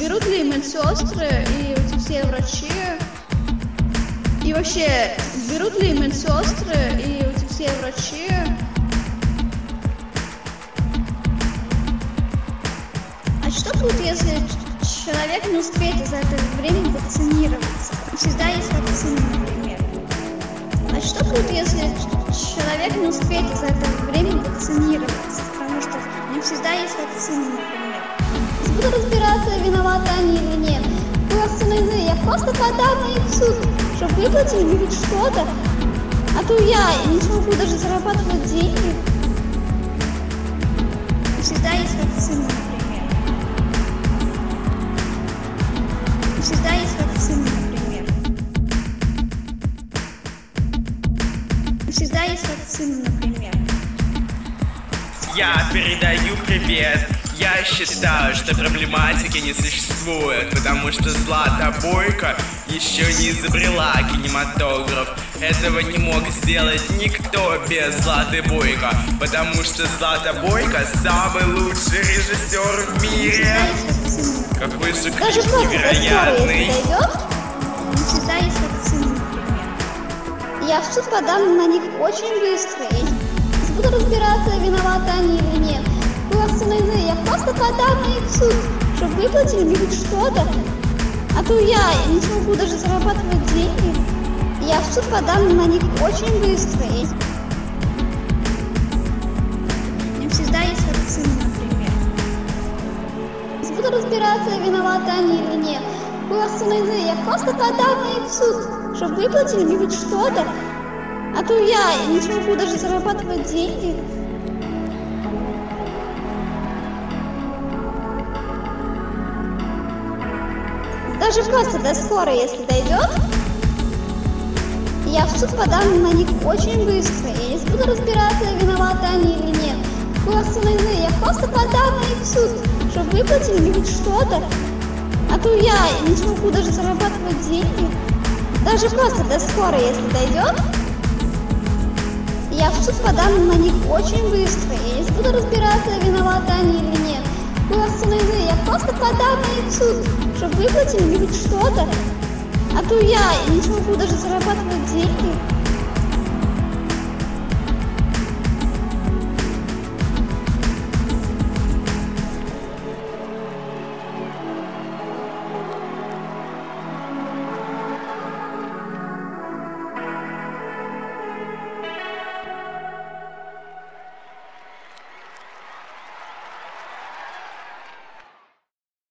берут ли медсестры и эти все врачи? И вообще, берут ли медсестры и эти все врачи? А что будет, если человек не успеет за это время вакцинироваться? Всегда есть вакцина, например. А что будет, если человек не успеет за это время вакцинироваться? Потому что не всегда есть вакцина, например. Просто найди, я просто подам их в суд, чтобы выплатили хоть что-то. А то я не смогу даже зарабатывать деньги. Всегда есть вакцина, например. Всегда есть вакцина, например. Всегда есть вакцина, например. Я передаю привет. Я считаю, что проблематики не существует, потому что Злата Бойко еще не изобрела кинематограф. Этого не мог сделать никто без Златы Бойко, потому что Злата Бойко самый лучший режиссер в мире. Какой же Даже невероятный. Я в суд подам на них очень быстро. И буду разбираться, виноваты они или нет. Просто найди, я просто подам на суд, чтобы выплатили мне хоть что-то. А то я не смогу даже зарабатывать деньги. Я в суд подам на них очень быстро. И не всегда есть вакцина, например. Буду разбираться, виноваты они или нет. Просто найди, я просто подам на их в суд, чтобы выплатили мне хоть что-то. А то я не смогу даже зарабатывать деньги. Даже просто до скорой, если дойдет, я в суд подам на них очень быстро. Я не буду разбираться, виноваты они или нет. Просто я просто подам на их в суд, чтобы выплатили мне хоть что-то. А то я не смогу даже зарабатывать деньги. Даже просто до скорой, если дойдет, я в суд подам на них очень быстро. Я не буду разбираться, виноваты они или нет. Просто подам на чтобы выплатили хоть что-то. А то я не смогу даже зарабатывать деньги.